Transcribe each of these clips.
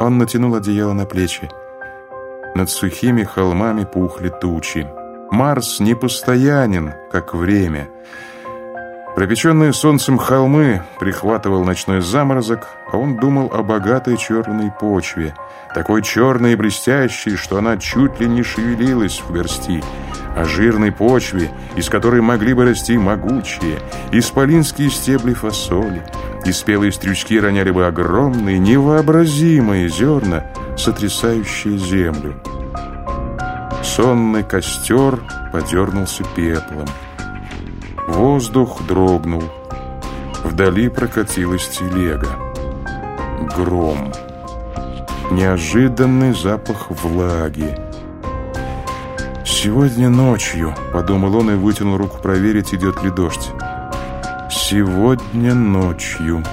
Он натянул одеяло на плечи. Над сухими холмами пухли тучи. Марс непостоянен, как время. Пропеченные солнцем холмы прихватывал ночной заморозок, а он думал о богатой черной почве, такой черной и блестящей, что она чуть ли не шевелилась в горсти, о жирной почве, из которой могли бы расти могучие, исполинские стебли фасоли, и спелые стрючки роняли бы огромные, невообразимые зерна, сотрясающие землю. Сонный костер подернулся пеплом. Воздух дрогнул. Вдали прокатилась телега. Гром. Неожиданный запах влаги. «Сегодня ночью», — подумал он и вытянул руку проверить, идет ли дождь. «Сегодня ночью».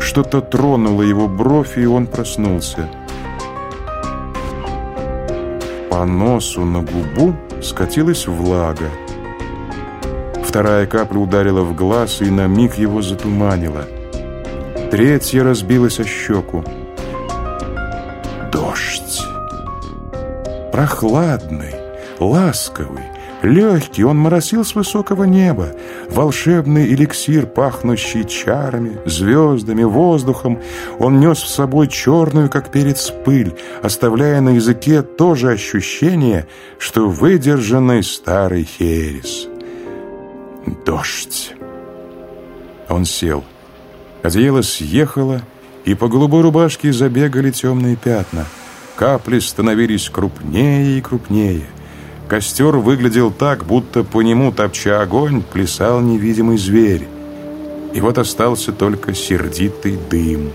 Что-то тронуло его бровь, и он проснулся. По носу на губу скатилась влага. Вторая капля ударила в глаз и на миг его затуманила. Третья разбилась о щеку. Дождь. Прохладный, ласковый, легкий, он моросил с высокого неба. Волшебный эликсир, пахнущий чарами, звездами, воздухом, он нес в собой черную, как перец, пыль, оставляя на языке то же ощущение, что выдержанный старый херес. Дождь. Он сел. Одеяло съехало, и по голубой рубашке забегали темные пятна. Капли становились крупнее и крупнее. Костер выглядел так, будто по нему, топча огонь, плясал невидимый зверь. И вот остался только сердитый дым.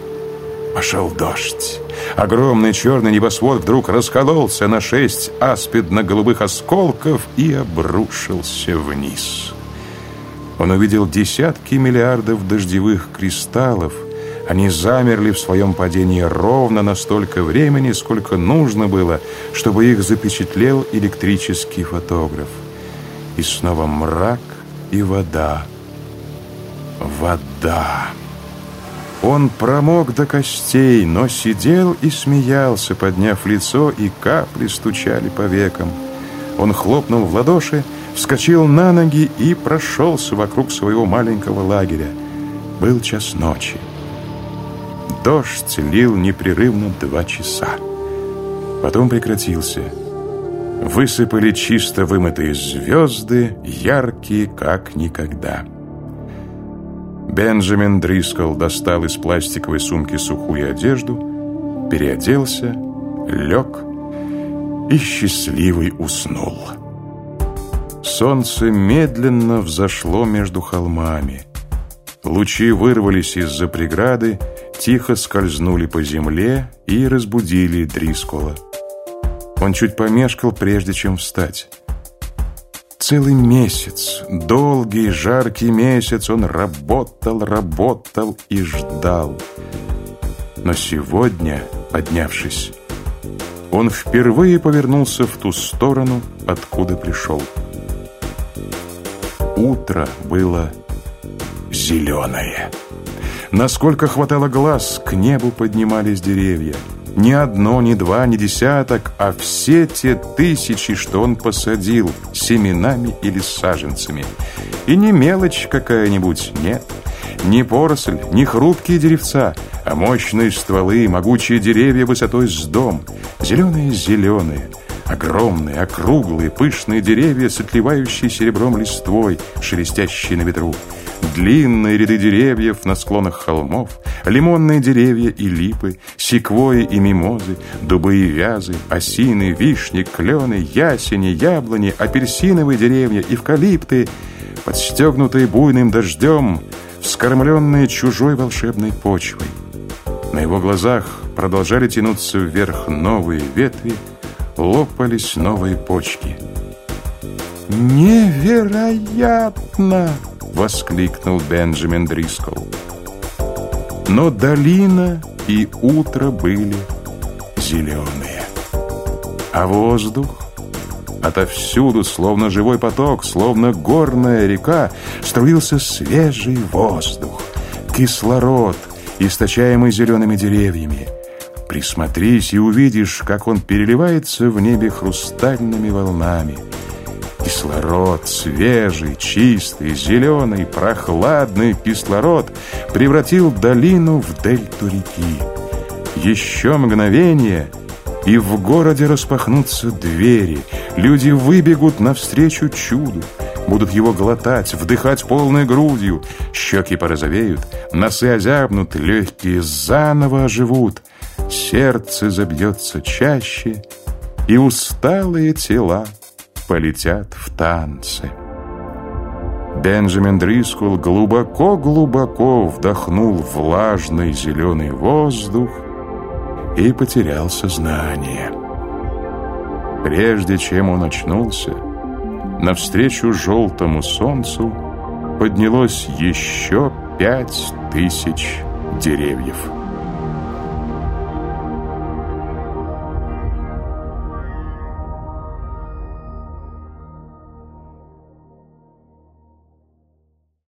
Пошел дождь. Огромный черный небосвод вдруг раскололся на шесть аспидно-голубых осколков и обрушился вниз. Он увидел десятки миллиардов дождевых кристаллов. Они замерли в своем падении ровно на столько времени, сколько нужно было, чтобы их запечатлел электрический фотограф. И снова мрак и вода. Вода. Он промок до костей, но сидел и смеялся, подняв лицо, и капли стучали по векам. Он хлопнул в ладоши, вскочил на ноги и прошелся вокруг своего маленького лагеря. Был час ночи. Дождь лил непрерывно два часа. Потом прекратился. Высыпали чисто вымытые звезды, яркие, как никогда. Бенджамин Дрискл достал из пластиковой сумки сухую одежду, переоделся, лег и счастливый уснул. Солнце медленно взошло между холмами. Лучи вырвались из-за преграды, тихо скользнули по земле и разбудили Дрискола. Он чуть помешкал, прежде чем встать. Целый месяц, долгий, жаркий месяц он работал, работал и ждал. Но сегодня, поднявшись, он впервые повернулся в ту сторону, откуда пришел утро было зеленое. Насколько хватало глаз, к небу поднимались деревья. Ни одно, ни два, ни десяток, а все те тысячи, что он посадил семенами или саженцами. И не мелочь какая-нибудь, нет. Не поросль, не хрупкие деревца, а мощные стволы, могучие деревья высотой с дом. Зеленые-зеленые, Огромные, округлые, пышные деревья с отливающей серебром листвой, шелестящие на ветру. Длинные ряды деревьев на склонах холмов, лимонные деревья и липы, секвои и мимозы, дубы и вязы, осины, вишни, клены, ясени, яблони, апельсиновые деревья, эвкалипты, подстегнутые буйным дождем, вскормленные чужой волшебной почвой. На его глазах продолжали тянуться вверх новые ветви, лопались новые почки. «Невероятно!» — воскликнул Бенджамин Дрискл. Но долина и утро были зеленые. А воздух отовсюду, словно живой поток, словно горная река, струился свежий воздух, кислород — источаемый зелеными деревьями. Присмотрись и увидишь, как он переливается в небе хрустальными волнами. Кислород, свежий, чистый, зеленый, прохладный кислород превратил долину в дельту реки. Еще мгновение, и в городе распахнутся двери, люди выбегут навстречу чуду будут его глотать, вдыхать полной грудью. Щеки порозовеют, носы озябнут, легкие заново оживут. Сердце забьется чаще, и усталые тела полетят в танцы. Бенджамин Дрискул глубоко-глубоко вдохнул влажный зеленый воздух и потерял сознание. Прежде чем он очнулся, навстречу желтому солнцу поднялось еще пять тысяч деревьев.